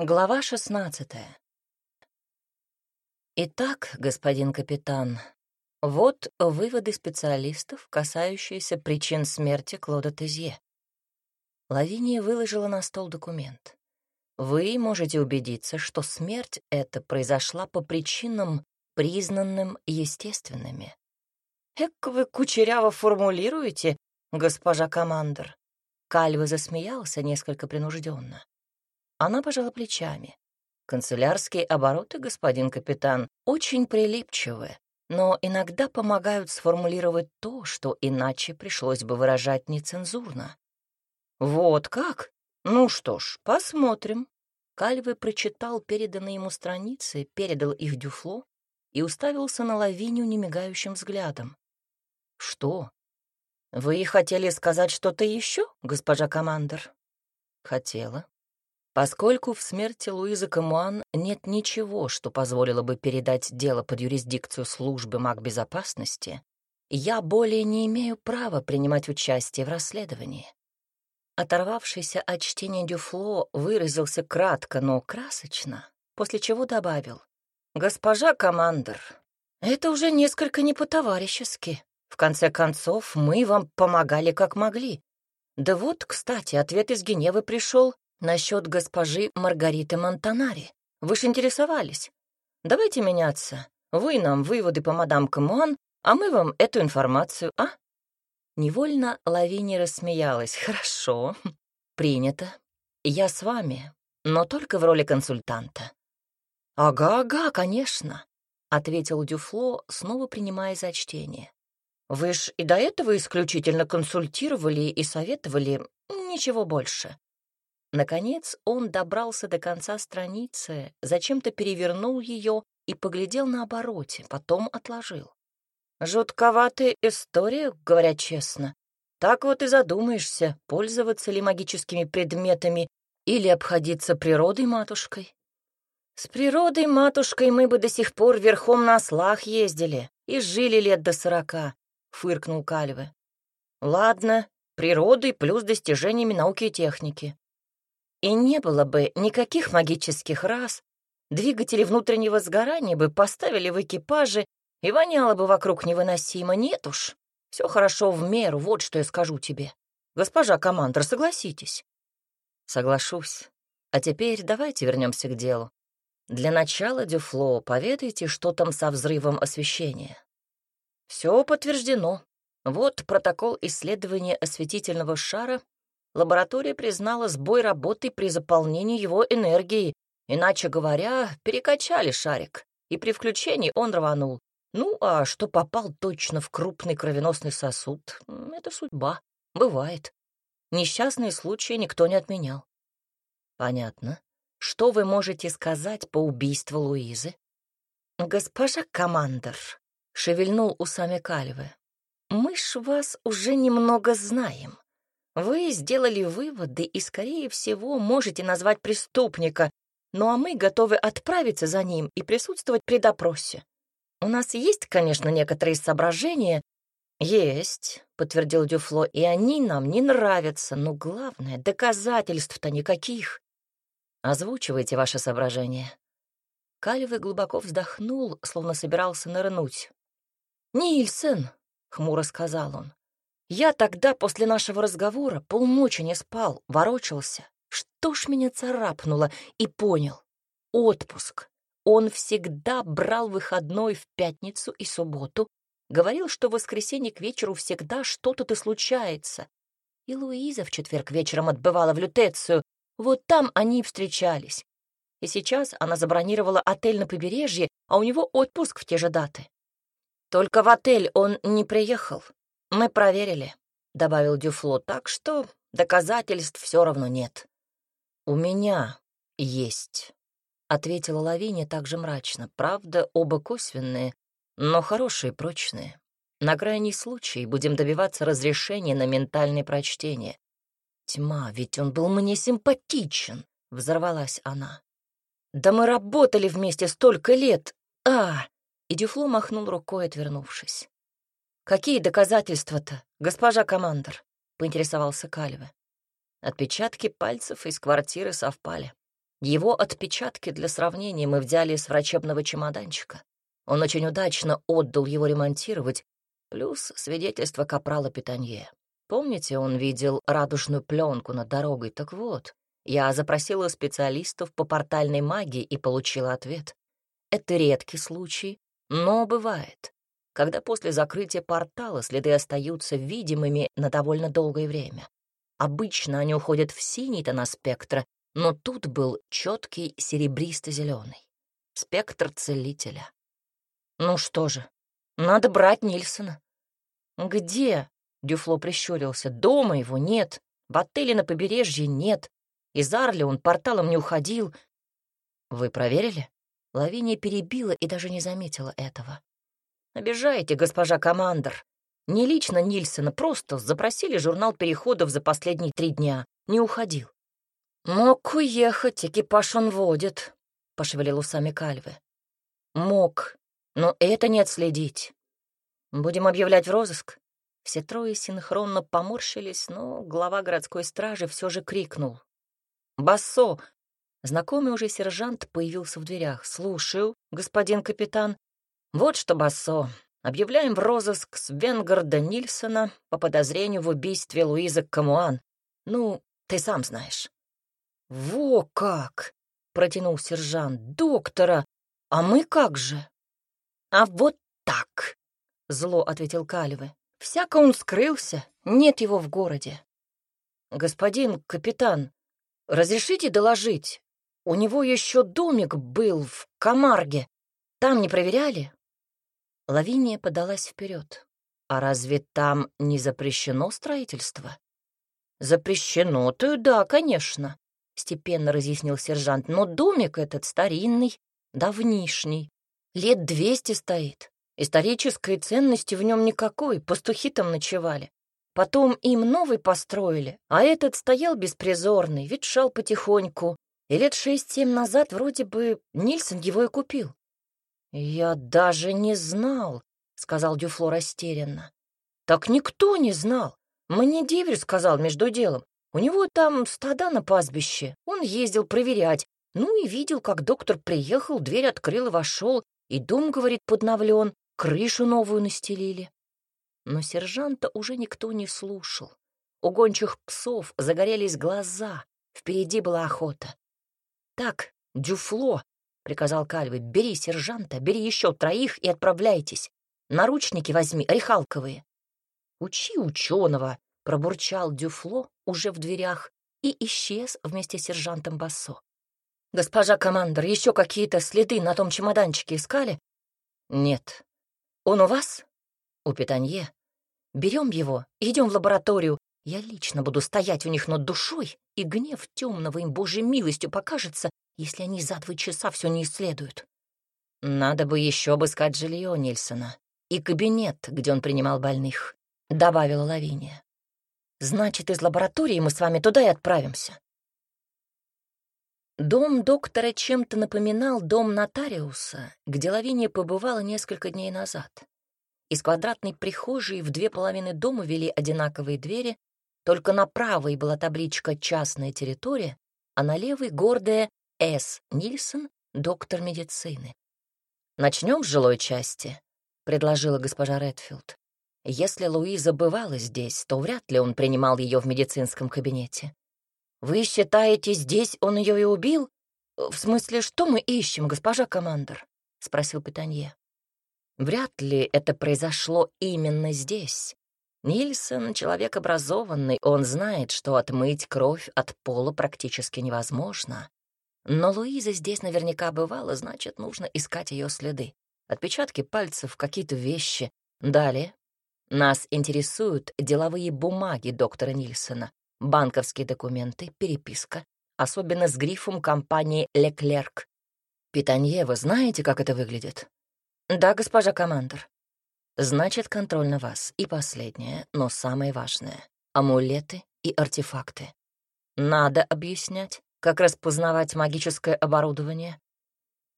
Глава шестнадцатая. Итак, господин капитан, вот выводы специалистов, касающиеся причин смерти Клода Тезье. Лавиния выложила на стол документ. Вы можете убедиться, что смерть эта произошла по причинам, признанным естественными. «Эк вы кучеряво формулируете, госпожа командор!» Кальва засмеялся несколько принужденно. Она пожала плечами. Канцелярские обороты, господин капитан, очень прилипчивы, но иногда помогают сформулировать то, что иначе пришлось бы выражать нецензурно. Вот как? Ну что ж, посмотрим. Кальве прочитал переданные ему страницы, передал их Дюфло и уставился на Лавинию немигающим взглядом. «Что? Вы хотели сказать что-то еще, госпожа командор?» «Хотела», Поскольку в смерти Луизы Камуан нет ничего, что позволило бы передать дело под юрисдикцию службы магбезопасности, я более не имею права принимать участие в расследовании. Оторвавшийся от чтения Дюфло выразился кратко, но красочно, после чего добавил. «Госпожа командор, это уже несколько не по-товарищески. В конце концов, мы вам помогали как могли. Да вот, кстати, ответ из Геневы пришел Насчет госпожи Маргариты Монтанари. Вы ж интересовались. Давайте меняться. Вы нам выводы по мадам Камуан, а мы вам эту информацию, а? Невольно Лавиния рассмеялась. Хорошо, принято. Я с вами, но только в роли консультанта. Ага-ага, конечно, ответил Дюфло, снова принимая за чтение. Вы ж и до этого исключительно консультировали и советовали, ничего больше. Наконец он добрался до конца страницы, зачем-то перевернул ее и поглядел на обороте, потом отложил. Жутковатая история, говоря честно. Так вот и задумаешься, пользоваться ли магическими предметами или обходиться природой-матушкой. С природой-матушкой мы бы до сих пор верхом на ослах ездили и жили лет до сорока, — фыркнул Кальве. Ладно, природой плюс достижениями науки и техники. И не было бы никаких магических рас, двигатели внутреннего сгорания бы поставили в экипаже, и воняло бы вокруг невыносимо. Нет уж, все хорошо в меру, вот что я скажу тебе. Госпожа командор, согласитесь? Соглашусь. А теперь давайте вернемся к делу. Для начала, Дюфло, поведайте, что там со взрывом освещения. Все подтверждено. Вот протокол исследования осветительного шара лаборатория признала сбой работы при заполнении его энергией, иначе говоря, перекачали шарик, и при включении он рванул. Ну, а что попал точно в крупный кровеносный сосуд, это судьба, бывает. Несчастные случаи никто не отменял. Понятно. Что вы можете сказать по убийству Луизы? Госпожа командор, шевельнул усами Кальве, мы ж вас уже немного знаем. Вы сделали выводы и, скорее всего, можете назвать преступника, ну а мы готовы отправиться за ним и присутствовать при допросе. У нас есть, конечно, некоторые соображения. Есть, подтвердил Дюфло, и они нам не нравятся, но главное, доказательств-то никаких. Озвучивайте ваши соображения. Кальвы глубоко вздохнул, словно собирался нырнуть. «Нильсон», — хмуро сказал он, я тогда после нашего разговора полночи не спал, ворочался. Что ж меня царапнуло и понял. Отпуск. Он всегда брал выходной в пятницу и субботу, говорил, что в воскресенье к вечеру всегда что-то-то случается. И Луиза в четверг вечером отбывала в Лютецию. Вот там они встречались. И сейчас она забронировала отель на побережье, а у него отпуск в те же даты. Только в отель он не приехал. «Мы проверили», — добавил Дюфло, «так что доказательств все равно нет». «У меня есть», — ответила Лавиния также мрачно. «Правда, оба косвенные, но хорошие, прочные. На крайний случай будем добиваться разрешения на ментальное прочтение». «Тьма, ведь он был мне симпатичен», — взорвалась она. «Да мы работали вместе столько лет! А!» И Дюфло махнул рукой, отвернувшись. «Какие доказательства-то, госпожа командор?» — поинтересовался Калеве. Отпечатки пальцев из квартиры совпали. Его отпечатки для сравнения мы взяли с врачебного чемоданчика. Он очень удачно отдал его ремонтировать, плюс свидетельство капрала Питанье. Помните, он видел радужную пленку над дорогой? Так вот, я запросила специалистов по портальной магии и получила ответ. Это редкий случай, но бывает, когда после закрытия портала следы остаются видимыми на довольно долгое время. Обычно они уходят в синий тона спектра, но тут был четкий серебристо-зеленый. Спектр целителя. Ну что же, надо брать Нильсона. Где? Дюфло прищурился. Дома его нет, в отеле на побережье нет. Из Арли он порталом не уходил. Вы проверили? Лавиния перебила и даже не заметила этого. Обижаете, госпожа командор. Не лично Нильсона, просто запросили журнал переходов за последние три дня. Не уходил. Мог уехать, экипаж он водит, — пошевелил усами Кальвы. Мог, но это не отследить. Будем объявлять в розыск? Все трое синхронно поморщились, но глава городской стражи все же крикнул. «Бассо!» Знакомый уже сержант появился в дверях. «Слушаю, господин капитан. Вот что, Бассо, объявляем в розыск Свенгарда Нильсона по подозрению в убийстве Луизы Камуан. Ну, ты сам знаешь». «Во как!» — протянул сержант. «Доктора! А мы как же?» «А вот так!» — зло ответил Калевы. «Всяко он скрылся, нет его в городе». «Господин капитан, разрешите доложить? У него еще домик был в Камарге. Там не проверяли?» Лавиния подалась вперед. «А разве там не запрещено строительство?» «Запрещено-то, да, конечно», — степенно разъяснил сержант. «Но домик этот старинный, давнишний. Лет двести стоит. Исторической ценности в нем никакой, пастухи там ночевали. Потом им новый построили, а этот стоял беспризорный, ветшал потихоньку. И лет шесть-семь назад вроде бы Нильсон его и купил. «Я даже не знал», — сказал Дюфло растерянно. «Так никто не знал. Мне деверь сказал между делом. У него там стада на пастбище. Он ездил проверять. Ну и видел, как доктор приехал, дверь открыл и вошел. И дом, говорит, подновлен, крышу новую настелили. Но сержанта уже никто не слушал. У гончих псов загорелись глаза, впереди была охота. «Так, Дюфло», — приказал Кальвы, — «бери сержанта, бери еще троих и отправляйтесь. Наручники возьми, орехалковые». «Учи ученого», — пробурчал Дюфло уже в дверях и исчез вместе с сержантом Бассо. «Госпожа командор, еще какие-то следы на том чемоданчике искали?» «Нет». «Он у вас?» «У Питанье». «Берем его, идем в лабораторию. Я лично буду стоять у них над душой, и гнев темного им Божьей милостью покажется, если они за два часа все не исследуют». «Надо бы еще обыскать жилье Нильсона и кабинет, где он принимал больных», — добавила Лавиния. «Значит, из лаборатории мы с вами туда и отправимся». Дом доктора чем-то напоминал дом нотариуса, где Лавиния побывала несколько дней назад. Из квадратной прихожей в две половины дома вели одинаковые двери, только на правой была табличка «Частная территория», а на левой — гордая «С. Нильсон, доктор медицины». «Начнем с жилой части», — предложила госпожа Редфилд. Если Луиза бывала здесь, то вряд ли он принимал ее в медицинском кабинете. «Вы считаете, здесь он ее и убил? В смысле, что мы ищем, госпожа командор?» — спросил Питанье. «Вряд ли это произошло именно здесь. Нильсон — человек образованный, он знает, что отмыть кровь от пола практически невозможно. Но Луиза здесь наверняка бывала, значит, нужно искать ее следы. Отпечатки пальцев, какие-то вещи. Далее. Нас интересуют деловые бумаги доктора Нильсона банковские документы, переписка, особенно с грифом компании «Леклерк». «Питанье, вы знаете, как это выглядит?» «Да, госпожа командор». «Значит, контроль на вас. И последнее, но самое важное — амулеты и артефакты. Надо объяснять, как распознавать магическое оборудование?»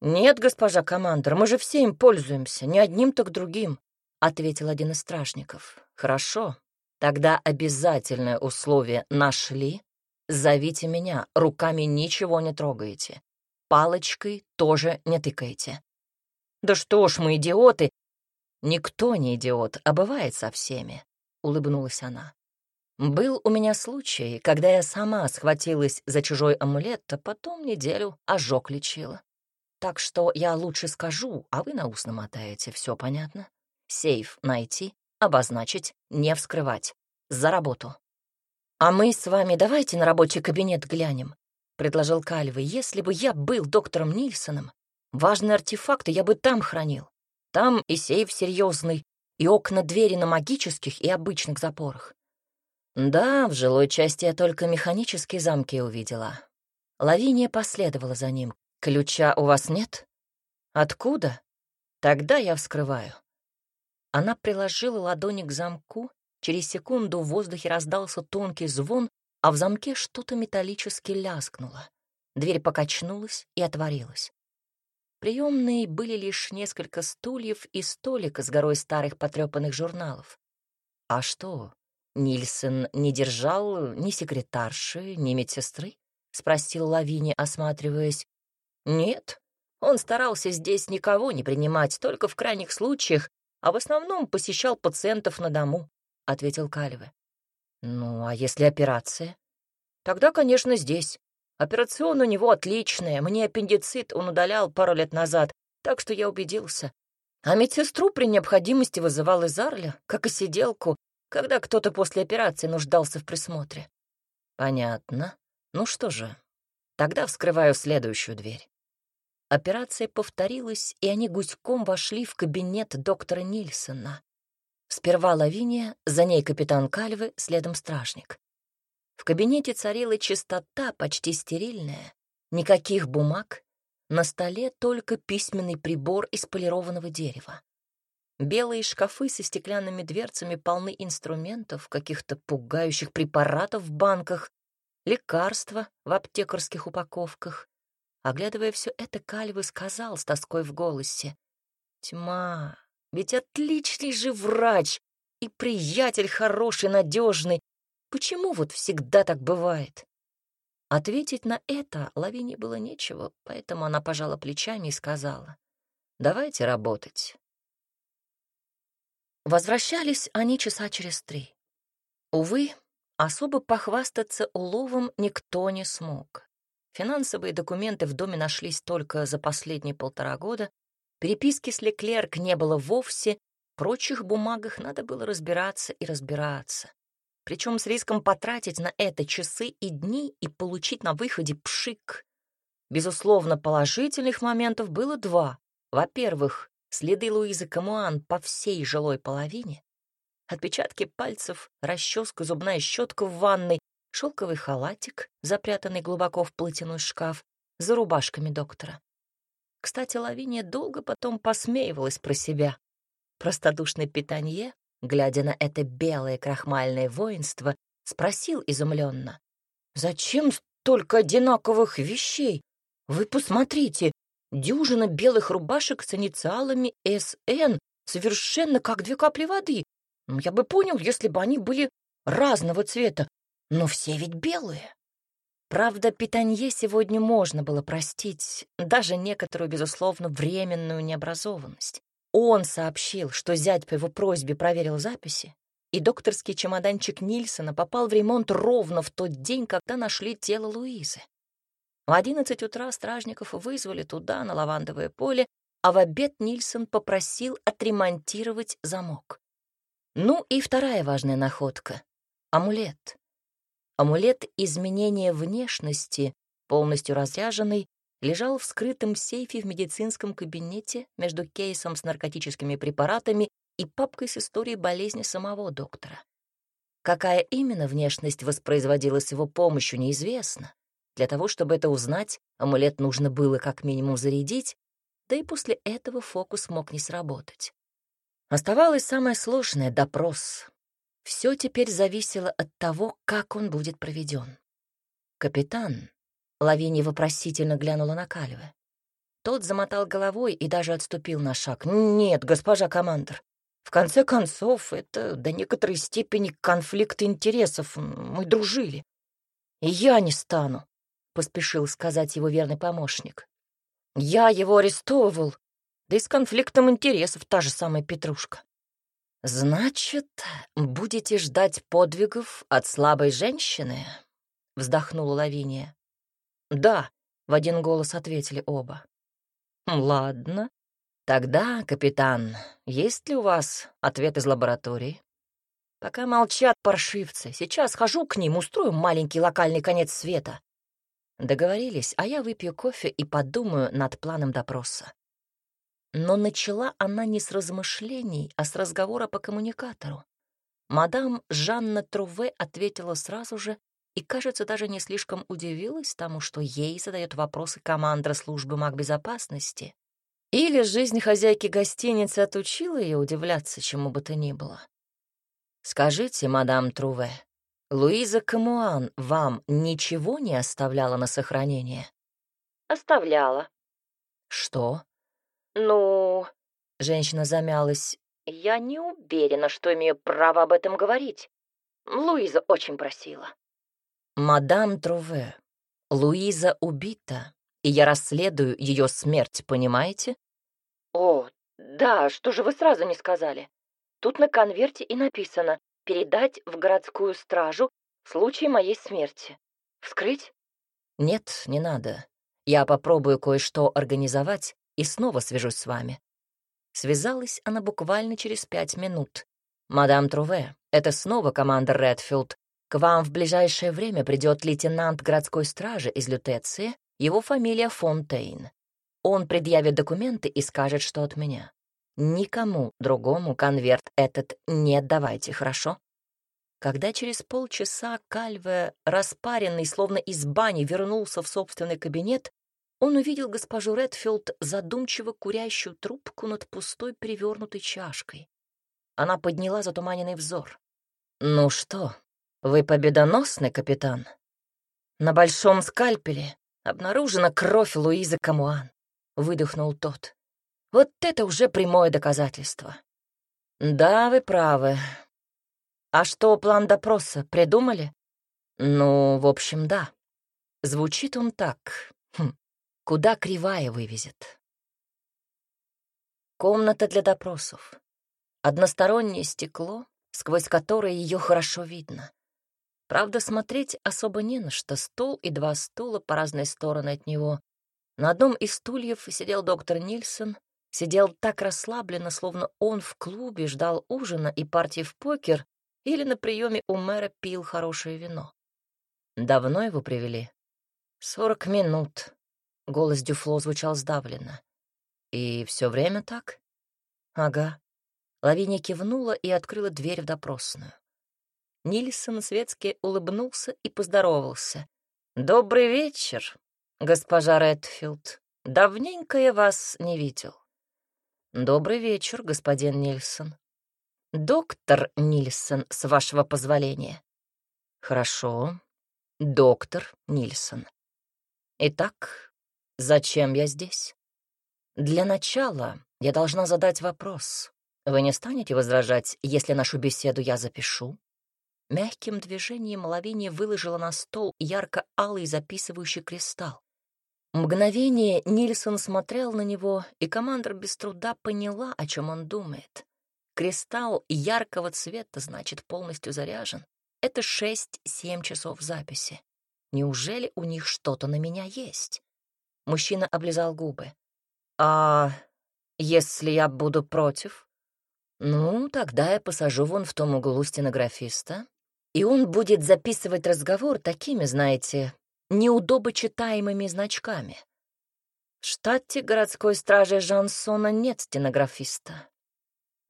«Нет, госпожа командор, мы же все им пользуемся, не одним, так другим», — ответил один из стражников. «Хорошо, Тогда обязательное условие «нашли» зовите меня, руками ничего не трогаете. Палочкой тоже не тыкаете. Да что ж мы, идиоты! Никто не идиот, а бывает со всеми, — улыбнулась она. Был у меня случай, когда я сама схватилась за чужой амулет, а потом неделю ожог лечила. Так что я лучше скажу, а вы на ус намотаете, все понятно? Сейф найти, обозначить, не вскрывать. За работу. «А мы с вами давайте на рабочий кабинет глянем», — предложил Кальвы. «Если бы я был доктором Нильсоном, важные артефакты я бы там хранил. Там и сейф серьезный, и окна-двери на магических и обычных запорах. Да, в жилой части я только механические замки увидела. Лавиния последовала за ним. Ключа у вас нет? Откуда? Тогда я вскрываю. Она приложила ладони к замку. Через секунду в воздухе раздался тонкий звон, а в замке что-то металлически ляскнуло. Дверь покачнулась и отворилась. Приемные были лишь несколько стульев и столик с горой старых потрепанных журналов. А что, Нильсон не держал ни секретарши, ни медсестры? — спросил Лавини, осматриваясь. «Нет, он старался здесь никого не принимать, только в крайних случаях, а в основном посещал пациентов на дому», — ответил Калеве. «Ну, а если операция?» «Тогда, конечно, здесь. Операцион у него отличная. Мне аппендицит он удалял пару лет назад, так что я убедился. А медсестру при необходимости вызывал из Арля, как и сиделку, когда кто-то после операции нуждался в присмотре. Понятно. Ну что же, тогда вскрываю следующую дверь. Операция повторилась, и они гуськом вошли в кабинет доктора Нильсона. Сперва Лавиния, за ней капитан Кальвы, следом стражник. В кабинете царила чистота, почти стерильная. Никаких бумаг. На столе только письменный прибор из полированного дерева. Белые шкафы со стеклянными дверцами полны инструментов, каких-то пугающих препаратов в банках, лекарства в аптекарских упаковках. Оглядывая все это, Кальвы сказал с тоской в голосе. «Тьма, ведь отличный же врач и приятель хороший, надежный. Почему вот всегда так бывает?» Ответить на это Лавине было нечего, поэтому она пожала плечами и сказала. «Давайте работать. Возвращались они часа через три. Увы, особо похвастаться уловом никто не смог. Финансовые документы в доме нашлись только за последние полтора года, переписки с Леклерк не было вовсе, в прочих бумагах надо было разбираться и разбираться. Причем с риском потратить на это часы и дни и получить на выходе пшик. Безусловно, положительных моментов было два. Во-первых, следы Луизы Камуан по всей жилой половине, отпечатки пальцев, расческа, зубная щетка в ванной, шелковый халатик, запрятанный глубоко в платяной шкаф, за рубашками доктора. Кстати, Лавиния долго потом посмеивалась про себя. Простодушный питанье, глядя на это белое крахмальное воинство, спросил изумленно. «Зачем столько одинаковых вещей? Вы посмотрите, Дюжина белых рубашек с инициалами «СН» совершенно как две капли воды. Ну, я бы понял, если бы они были разного цвета, но все ведь белые. Правда, питанье сегодня можно было простить, даже некоторую, безусловно, временную необразованность. Он сообщил, что зять по его просьбе проверил записи, и докторский чемоданчик Нильсона попал в ремонт ровно в тот день, когда нашли тело Луизы. В одиннадцать утра стражников вызвали туда, на лавандовое поле, а в обед Нильсон попросил отремонтировать замок. Ну и вторая важная находка — амулет. Амулет изменения внешности, полностью разряженный, лежал в скрытом сейфе в медицинском кабинете между кейсом с наркотическими препаратами и папкой с историей болезни самого доктора. Какая именно внешность воспроизводилась его помощью, неизвестно. Для того, чтобы это узнать, амулет нужно было как минимум зарядить, да и после этого фокус мог не сработать. Оставалось самое сложное — допрос. Все теперь зависело от того, как он будет проведен. «Капитан», — Лавиния вопросительно глянула на Калева. Тот замотал головой и даже отступил на шаг. «Нет, госпожа командор, в конце концов, это до некоторой степени конфликт интересов. Мы дружили. я не стану», — поспешил сказать его верный помощник. «Я его арестовывал, да и с конфликтом интересов та же самая Петрушка». «Значит, будете ждать подвигов от слабой женщины?» — вздохнула Лавиния. «Да», — в один голос ответили оба. «Ладно. Тогда, капитан, есть ли у вас ответ из лаборатории?» Пока молчат паршивцы, сейчас хожу к ним, устрою маленький локальный конец света. Договорились, а я выпью кофе и подумаю над планом допроса. Но начала она не с размышлений, а с разговора по коммуникатору. Мадам Жанна Труве ответила сразу же и, кажется, даже не слишком удивилась тому, что ей задает вопросы командра службы магбезопасности. Или жизнь хозяйки гостиницы отучила ее удивляться чему бы то ни было. «Скажите, мадам Труве, Луиза Камуан вам ничего не оставляла на сохранение?» «Оставляла». «Что?» «Ну...» — женщина замялась. «Я не уверена, что имею право об этом говорить. Луиза очень просила». «Мадам Труве, Луиза убита, и я расследую ее смерть, понимаете?» «О, да, что же вы сразу не сказали?» Тут на конверте и написано «Передать в городскую стражу в случае моей смерти». Вскрыть? Нет, не надо. Я попробую кое-что организовать и снова свяжусь с вами. Связалась она буквально через пять минут. «Мадам Труве, это снова команда Редфилд. К вам в ближайшее время придет лейтенант городской стражи из Лютеции, его фамилия Фонтейн. Он предъявит документы и скажет, что от меня. Никому другому конверт этот не отдавайте, хорошо? Когда через полчаса Кальве, распаренный, словно из бани, вернулся в собственный кабинет, он увидел госпожу Редфилд, задумчиво курящую трубку над пустой перевернутой чашкой. Она подняла затуманенный взор. «Ну что, вы победоносный, капитан?» «На большом скальпеле обнаружена кровь Луизы Камуан», — выдохнул тот. Вот это уже прямое доказательство. Да, вы правы. А что, план допроса придумали? Ну, в общем, да. Звучит он так. Хм, куда кривая вывезет. Комната для допросов. Одностороннее стекло, сквозь которое ее хорошо видно. Правда, смотреть особо не на что. Стол и два стула по разные стороны от него. На одном из стульев сидел доктор Нильсон, Сидел так расслабленно, словно он в клубе ждал ужина и партии в покер или на приеме у мэра пил хорошее вино. Давно его привели? Сорок минут. Голос Дюфло звучал сдавленно. И все время так? Ага. Лавиния кивнула и открыла дверь в допросную. Нильсон светски улыбнулся и поздоровался. «Добрый вечер, госпожа Редфилд. Давненько я вас не видел». «Добрый вечер, господин Нильсон». «Доктор Нильсон, с вашего позволения». «Хорошо, доктор Нильсон. Итак, зачем я здесь?» «Для начала я должна задать вопрос. Вы не станете возражать, если нашу беседу я запишу?» Мягким движением Лавиния выложила на стол ярко-алый записывающий кристалл. Мгновение Нильсон смотрел на него, и командор без труда поняла, о чем он думает. Кристалл яркого цвета, значит, полностью заряжен. Это шесть-семь часов записи. Неужели у них что-то на меня есть? Мужчина облизал губы. «А если я буду против?» «Ну, тогда я посажу вон в том углу стенографиста, и он будет записывать разговор такими, знаете, неудобочитаемыми значками. В штате городской стражи Жансона нет стенографиста.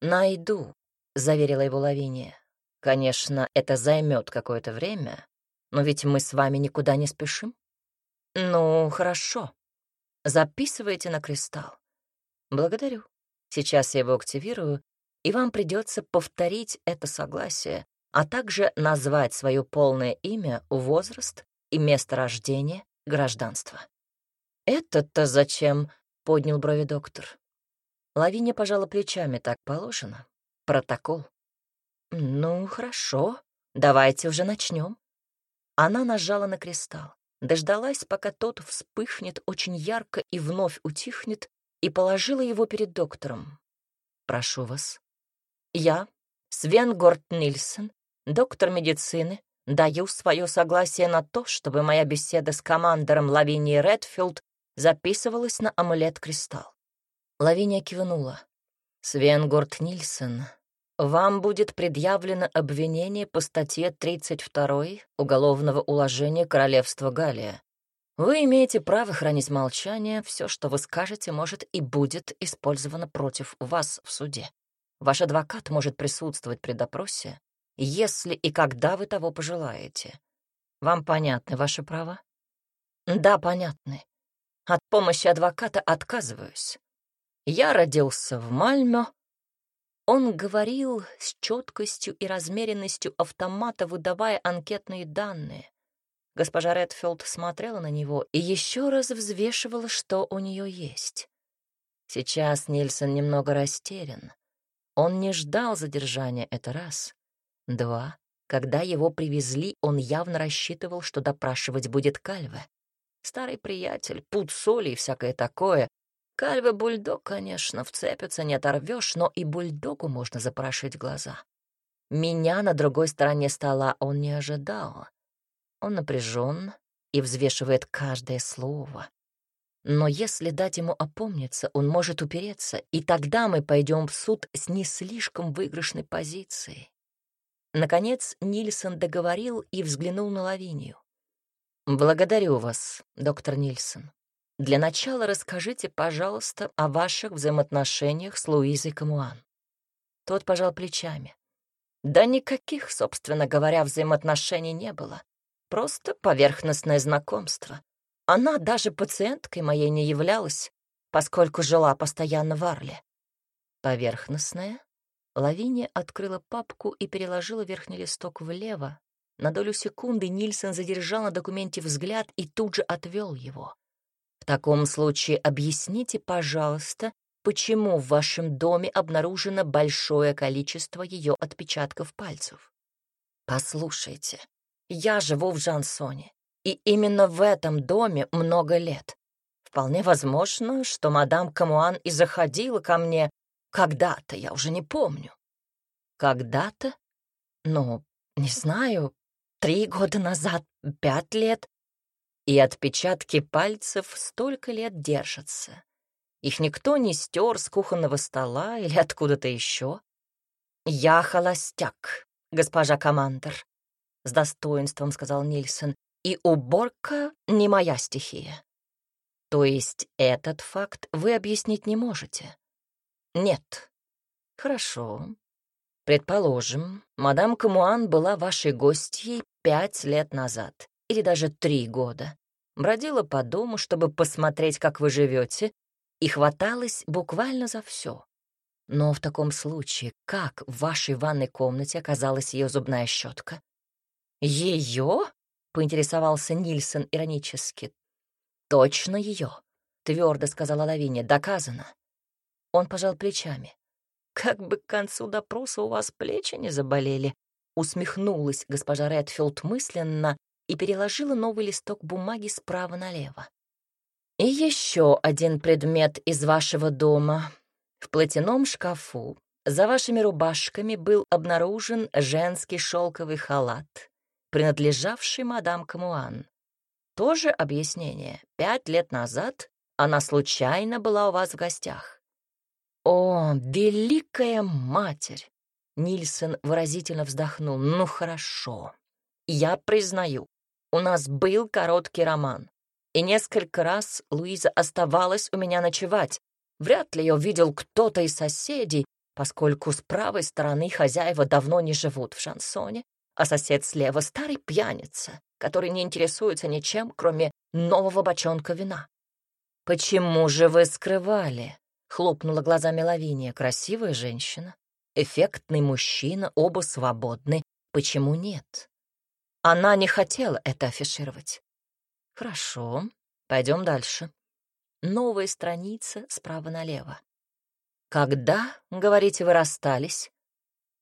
«Найду», — заверила его Лавиния. «Конечно, это займет какое-то время, но ведь мы с вами никуда не спешим». «Ну, хорошо. Записывайте на кристалл. Благодарю. Сейчас я его активирую, и вам придется повторить это согласие, а также назвать свое полное имя, возраст и место рождения, гражданство. «Это-то зачем?» — поднял брови доктор. Лавиния пожала плечами, так положено. Протокол. «Ну, хорошо, давайте уже начнем. Она нажала на кристалл, дождалась, пока тот вспыхнет очень ярко и вновь утихнет, и положила его перед доктором. «Прошу вас. Я, Свен Горд Нильсон, доктор медицины, даю свое согласие на то, чтобы моя беседа с командором Лавинии Редфилд записывалась на амулет-кристалл. Лавиния кивнула. «Свенгорд Нильсон, вам будет предъявлено обвинение по статье 32 Уголовного уложения Королевства Галия. Вы имеете право хранить молчание, все, что вы скажете, может и будет использовано против вас в суде. Ваш адвокат может присутствовать при допросе, если и когда вы того пожелаете. Вам понятны ваши права? Да, понятны. От помощи адвоката отказываюсь. Я родился в Мальмё. Он говорил с четкостью и размеренностью автомата, выдавая анкетные данные. Госпожа Редфилд смотрела на него и еще раз взвешивала, что у нее есть. Сейчас Нильсон немного растерян. Он не ждал задержания это раз. Два. Когда его привезли, он явно рассчитывал, что допрашивать будет Кальве. Старый приятель, пуд соли и всякое такое. Кальве бульдог, конечно, вцепится, не оторвешь, но и бульдогу можно запрашивать глаза. Меня на другой стороне стола он не ожидал. Он напряжен и взвешивает каждое слово. Но если дать ему опомниться, он может упереться, и тогда мы пойдем в суд с не слишком выигрышной позицией. Наконец Нильсон договорил и взглянул на Лавинию. «Благодарю вас, доктор Нильсон. Для начала расскажите, пожалуйста, о ваших взаимоотношениях с Луизой Камуан». Тот пожал плечами. Да никаких, собственно говоря, взаимоотношений не было. Просто поверхностное знакомство. Она даже пациенткой моей не являлась, поскольку жила постоянно в Арле. Поверхностное? Лавиния открыла папку и переложила верхний листок влево. На долю секунды Нильсон задержал на документе взгляд и тут же отвел его. «В таком случае объясните, пожалуйста, почему в вашем доме обнаружено большое количество ее отпечатков пальцев?» «Послушайте, я живу в Жансоне, и именно в этом доме много лет. Вполне возможно, что мадам Камуан и заходила ко мне когда-то, я уже не помню. Когда-то? Ну, не знаю, три года назад, пять лет. И отпечатки пальцев столько лет держатся. Их никто не стер с кухонного стола или откуда-то еще. Я холостяк, госпожа командор, — с достоинством сказал Нильсон, «и уборка не моя стихия». «То есть этот факт вы объяснить не можете?» «Нет». «Хорошо. Предположим, мадам Камуан была вашей гостьей пять лет назад, или даже три года. Бродила по дому, чтобы посмотреть, как вы живете, и хваталась буквально за все. Но в таком случае, как в вашей ванной комнате оказалась ее зубная щетка? «Ее?» — поинтересовался Нильсон иронически. «Точно ее», — твердо сказала Лавиния. «Доказано». Он пожал плечами. «Как бы к концу допроса у вас плечи не заболели», — усмехнулась госпожа Редфилд мысленно и переложила новый листок бумаги справа налево. «И еще один предмет из вашего дома. В платяном шкафу за вашими рубашками был обнаружен женский шелковый халат, принадлежавший мадам Камуан. Тоже объяснение. Пять лет назад она случайно была у вас в гостях. О, великая матерь! Нильсон выразительно вздохнул. Ну хорошо. Я признаю, у нас был короткий роман. И несколько раз Луиза оставалась у меня ночевать. Вряд ли ее видел кто-то из соседей, поскольку с правой стороны хозяева давно не живут в шансоне, а сосед слева — старый пьяница, который не интересуется ничем, кроме нового бочонка вина. «Почему же вы скрывали?» — хлопнула глазами Лавиния. «Красивая женщина, эффектный мужчина, оба свободны. Почему нет?» Она не хотела это афишировать. «Хорошо, пойдем дальше. Новая страница справа налево. Когда, говорите, вы расстались?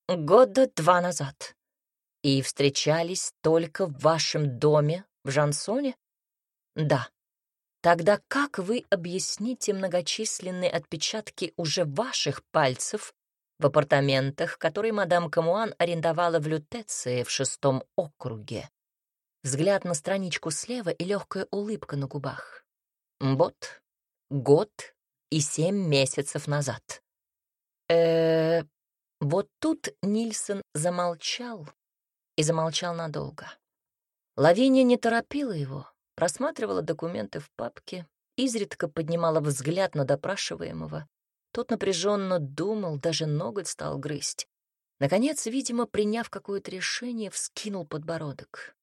Года два назад. И встречались только в вашем доме в Жансоне? Да. Тогда как вы объясните многочисленные отпечатки уже ваших пальцев в апартаментах, которые мадам Камуан арендовала в Лютеции в шестом округе? Взгляд на страничку слева и легкая улыбка на губах. Вот, год и семь месяцев назад. э Вот тут Нильсон замолчал и замолчал надолго. Лавиния не торопила его, просматривала документы в папке, изредка поднимала взгляд на допрашиваемого. Тот напряженно думал, даже ноготь стал грызть. Наконец, видимо, приняв какое-то решение, вскинул подбородок.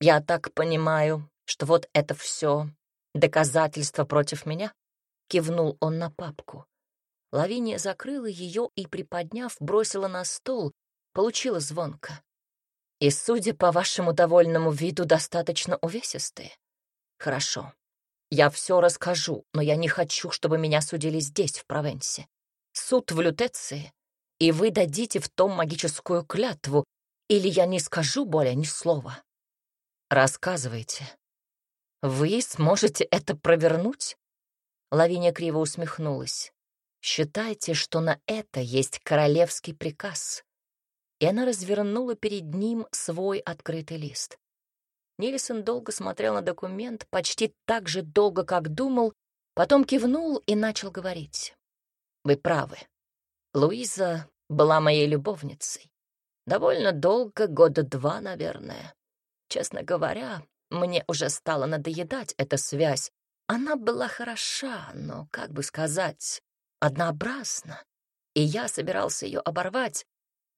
«Я так понимаю, что вот это все доказательство против меня?» — кивнул он на папку. Лавиния закрыла ее и, приподняв, бросила на стол, получила звонко. И, судя по вашему довольному виду, достаточно увесистые. Хорошо. Я все расскажу, но я не хочу, чтобы меня судили здесь, в Провенсе. Суд в Лютеции, и вы дадите в том магическую клятву, или я не скажу более ни слова. Рассказывайте. Вы сможете это провернуть? Лавиния криво усмехнулась. Считайте, что на это есть королевский приказ и она развернула перед ним свой открытый лист. Нильсон долго смотрел на документ, почти так же долго, как думал, потом кивнул и начал говорить. «Вы правы. Луиза была моей любовницей. Довольно долго, года два, наверное. Честно говоря, мне уже стало надоедать эта связь. Она была хороша, но, как бы сказать, однообразна. И я собирался ее оборвать,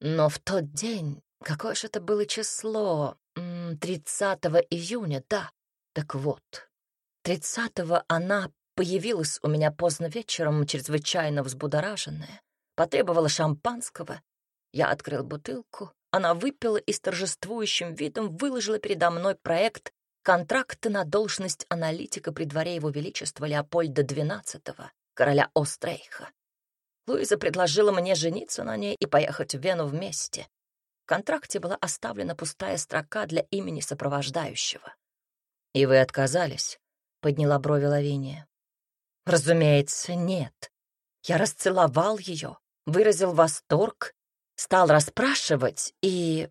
но в тот день, какое же это было число? 30 июня, да. Так вот, 30-го она появилась у меня поздно вечером, чрезвычайно взбудораженная, потребовала шампанского. Я открыл бутылку, она выпила и с торжествующим видом выложила передо мной проект контракта на должность аналитика при дворе Его Величества Леопольда XII, короля Острейха. Луиза предложила мне жениться на ней и поехать в Вену вместе. В контракте была оставлена пустая строка для имени сопровождающего. «И вы отказались?» — подняла брови Лавиния. «Разумеется, нет. Я расцеловал ее, выразил восторг, стал расспрашивать и...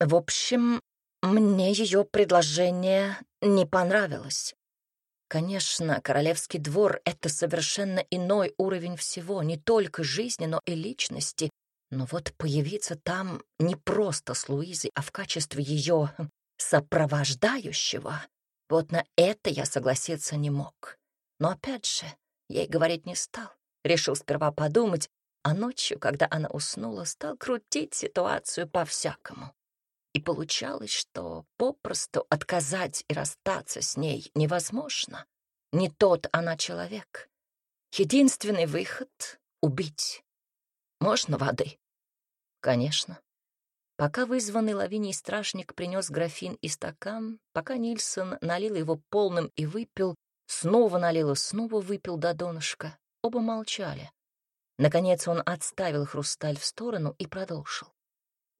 В общем, мне ее предложение не понравилось. Конечно, королевский двор — это совершенно иной уровень всего, не только жизни, но и личности. Но вот появиться там не просто с Луизой, а в качестве ее сопровождающего, вот на это я согласиться не мог. Но опять же, ей говорить не стал. Решил сперва подумать, а ночью, когда она уснула, стал крутить ситуацию по-всякому. И получалось, что попросту отказать и расстаться с ней невозможно. Не тот она человек. Единственный выход — убить. Можно воды? Конечно. Пока вызванный лавиний страшник принес графин и стакан, пока Нильсон налил его полным и выпил, снова налил и снова выпил до донышка, оба молчали. Наконец он отставил хрусталь в сторону и продолжил.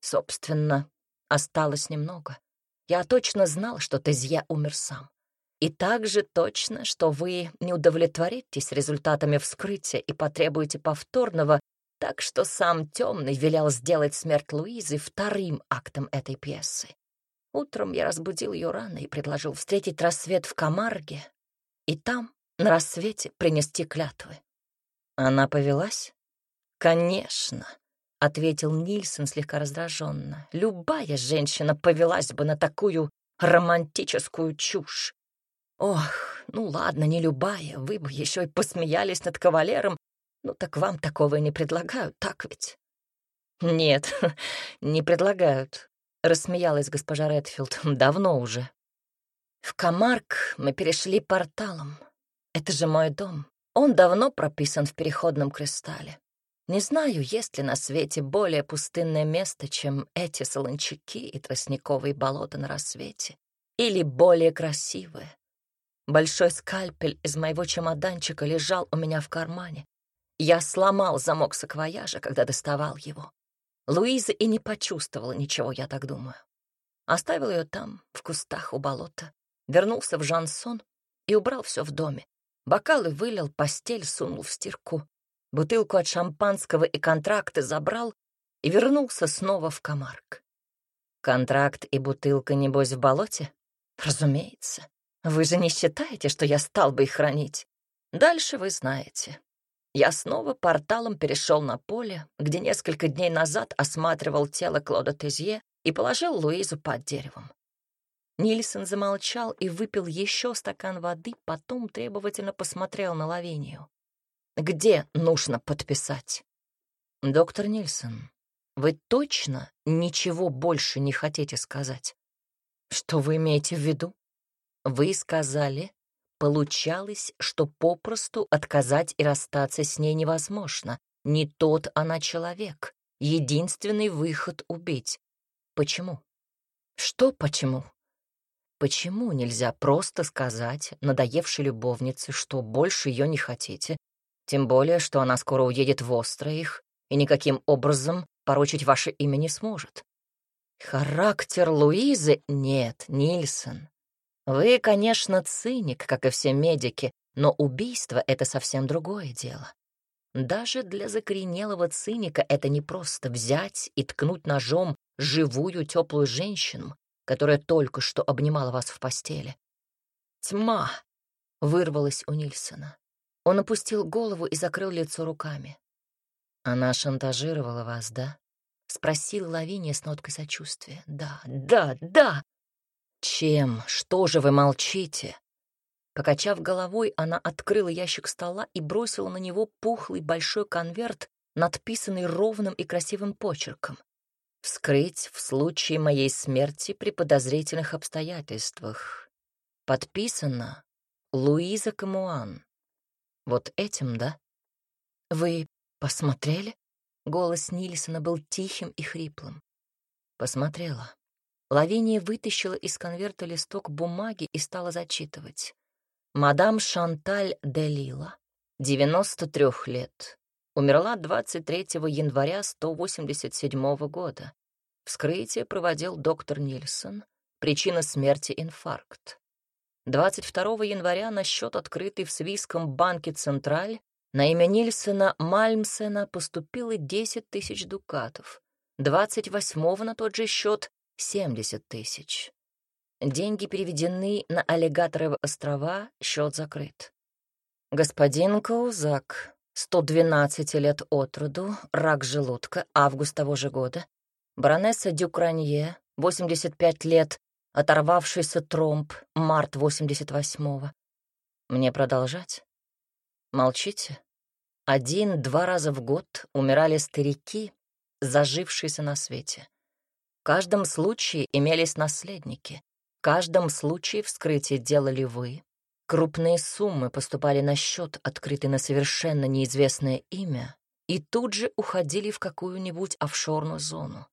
Собственно, Осталось немного. Я точно знал, что Тезья умер сам. И также точно, что вы не удовлетворитесь результатами вскрытия и потребуете повторного, так что сам Темный велел сделать смерть Луизы вторым актом этой пьесы. Утром я разбудил ее рано и предложил встретить рассвет в Камарге и там, на рассвете, принести клятвы. Она повелась? Конечно. — ответил Нильсон слегка раздраженно. «Любая женщина повелась бы на такую романтическую чушь. Ох, ну ладно, не любая, вы бы еще и посмеялись над кавалером. Ну так вам такого и не предлагают, так ведь?» «Нет, не предлагают», — рассмеялась госпожа Редфилд. «Давно уже». «В Камарк мы перешли порталом. Это же мой дом. Он давно прописан в переходном кристалле. Не знаю, есть ли на свете более пустынное место, чем эти солончаки и тростниковые болота на рассвете. Или более красивое. Большой скальпель из моего чемоданчика лежал у меня в кармане. Я сломал замок саквояжа, когда доставал его. Луиза и не почувствовала ничего, я так думаю. Оставил ее там, в кустах у болота, вернулся в Жансон и убрал все в доме. Бокалы вылил, постель сунул в стирку, бутылку от шампанского и контракты забрал и вернулся снова в Камарк. Контракт и бутылка, небось, в болоте? Разумеется. Вы же не считаете, что я стал бы их хранить? Дальше вы знаете. Я снова порталом перешел на поле, где несколько дней назад осматривал тело Клода Тезье и положил Луизу под деревом. Нильсон замолчал и выпил еще стакан воды, потом требовательно посмотрел на Лавинию. «Где нужно подписать?» «Доктор Нильсон, вы точно ничего больше не хотите сказать?» «Что вы имеете в виду?» «Вы сказали, получалось, что попросту отказать и расстаться с ней невозможно. Не тот она человек. Единственный выход — убить. Почему? Что почему? Почему нельзя просто сказать надоевшей любовнице, что больше ее не хотите, тем более, что она скоро уедет в Остроих и никаким образом порочить ваше имя не сможет? Характер Луизы нет, Нильсон. Вы, конечно, циник, как и все медики, но убийство — это совсем другое дело. Даже для закоренелого циника это не просто взять и ткнуть ножом живую теплую женщину, которая только что обнимала вас в постели. «Тьма!» — вырвалась у Нильсона. Он опустил голову и закрыл лицо руками. «Она шантажировала вас, да?» — спросил Лавиния с ноткой сочувствия. «Да, да, да!» «Чем? Что же вы молчите?» Покачав головой, она открыла ящик стола и бросила на него пухлый большой конверт, надписанный ровным и красивым почерком. «Вскрыть в случае моей смерти при подозрительных обстоятельствах. Подписано Луиза Камуан. Вот этим, да?» «Вы посмотрели?» Голос Нильсона был тихим и хриплым. «Посмотрела. Лавиния вытащила из конверта листок бумаги и стала зачитывать. Мадам Шанталь де Лила, 93 лет, умерла 23 января 187 года. Вскрытие проводил доктор Нильсон. Причина смерти — инфаркт. 22 января на счет, открытый в Свийском банке «Централь», на имя Нильсона Мальмсена поступило 10 тысяч дукатов. 28-го на тот же счет 70 тысяч. Деньги переведены на аллигаторовы острова, счет закрыт. Господин Каузак, 112 лет от роду, рак желудка, август того же года. Баронесса Дюкранье, 85 лет, оторвавшийся тромб, март 88-го. Мне продолжать? Молчите? Один-два раза в год умирали старики, зажившиеся на свете. В каждом случае имелись наследники. В каждом случае вскрытие делали вы. Крупные суммы поступали на счет, открытый на совершенно неизвестное имя, и тут же уходили в какую-нибудь офшорную зону.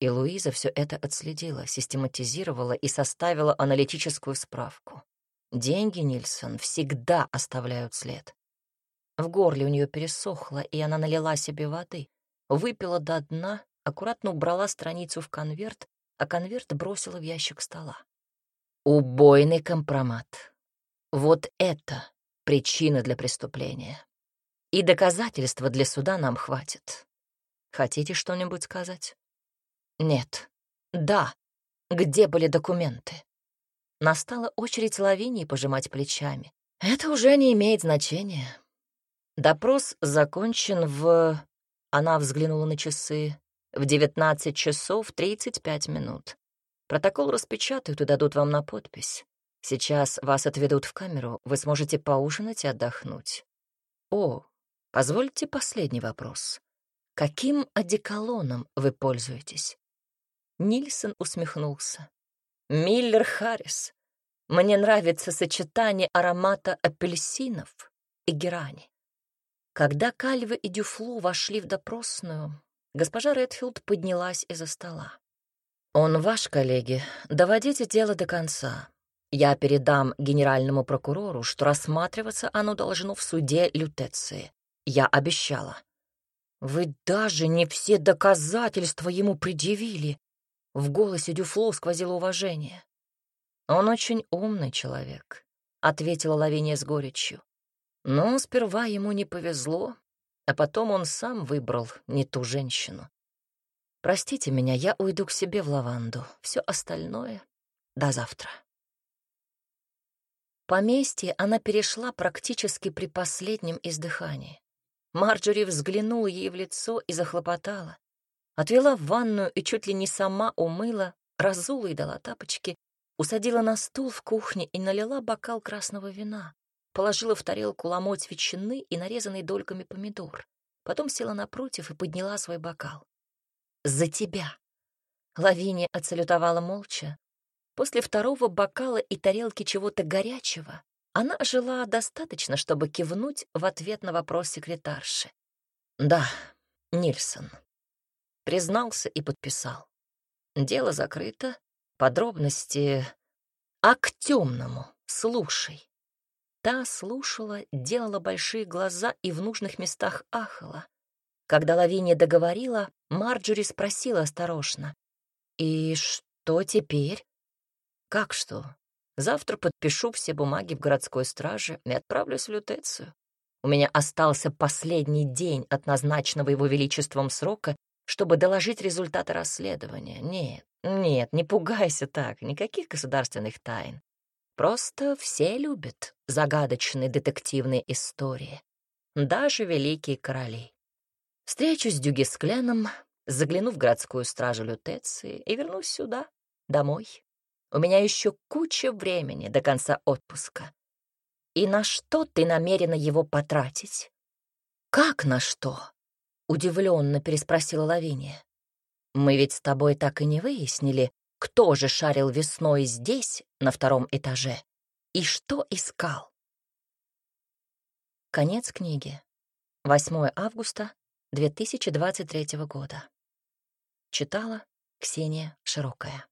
И Луиза все это отследила, систематизировала и составила аналитическую справку. Деньги Нильсон всегда оставляют след. В горле у нее пересохло, и она налила себе воды, выпила до дна аккуратно убрала страницу в конверт, а конверт бросила в ящик стола. Убойный компромат. Вот это причина для преступления. И доказательства для суда нам хватит. Хотите что-нибудь сказать? Нет. Да. Где были документы? Настала очередь Лавинии пожимать плечами. Это уже не имеет значения. Допрос закончен в... Она взглянула на часы в 19 часов 35 минут. Протокол распечатают и дадут вам на подпись. Сейчас вас отведут в камеру, вы сможете поужинать и отдохнуть. О, позвольте последний вопрос. Каким одеколоном вы пользуетесь? Нильсон усмехнулся. Миллер Харрис. Мне нравится сочетание аромата апельсинов и герани. Когда Кальва и Дюфлу вошли в допросную, Госпожа Редфилд поднялась из-за стола. «Он ваш, коллеги. Доводите дело до конца. Я передам генеральному прокурору, что рассматриваться оно должно в суде Лютеции. Я обещала». Вы даже не все доказательства ему предъявили. В голосе Дюфло сквозило уважение. Он очень умный человек, ответила Лавиния с горечью. Но сперва ему не повезло, а потом он сам выбрал не ту женщину. Простите меня, я уйду к себе в лаванду. Все остальное до завтра. Поместье она перешла практически при последнем издыхании. Марджори взглянула ей в лицо и захлопотала. Отвела в ванную и чуть ли не сама умыла, разула и дала тапочки, усадила на стул в кухне и налила бокал красного вина. Положила в тарелку ломоть ветчины и нарезанный дольками помидор. Потом села напротив и подняла свой бокал. «За тебя!» Лавиния отсалютовала молча. После второго бокала и тарелки чего-то горячего она жила достаточно, чтобы кивнуть в ответ на вопрос секретарши. «Да, Нильсон». Признался и подписал. Дело закрыто. Подробности... А к темному. Слушай. Та слушала, делала большие глаза и в нужных местах ахала. Когда Лавиния договорила, Марджори спросила осторожно. «И что теперь?» «Как что? Завтра подпишу все бумаги в городской страже и отправлюсь в лютецию. У меня остался последний день от назначенного его величеством срока, чтобы доложить результаты расследования. Нет, нет, не пугайся так, никаких государственных тайн. Просто все любят загадочные детективные истории. Даже великие короли. Встречусь с Дюгескленом, загляну в городскую стражу лютеции и вернусь сюда, домой. У меня еще куча времени до конца отпуска. И на что ты намерена его потратить? Как на что? Удивленно переспросила Лавиния. Мы ведь с тобой так и не выяснили, кто же шарил весной здесь, на втором этаже, и что искал. Конец книги. 8 августа 2023 года. Читала Ксения Широкая.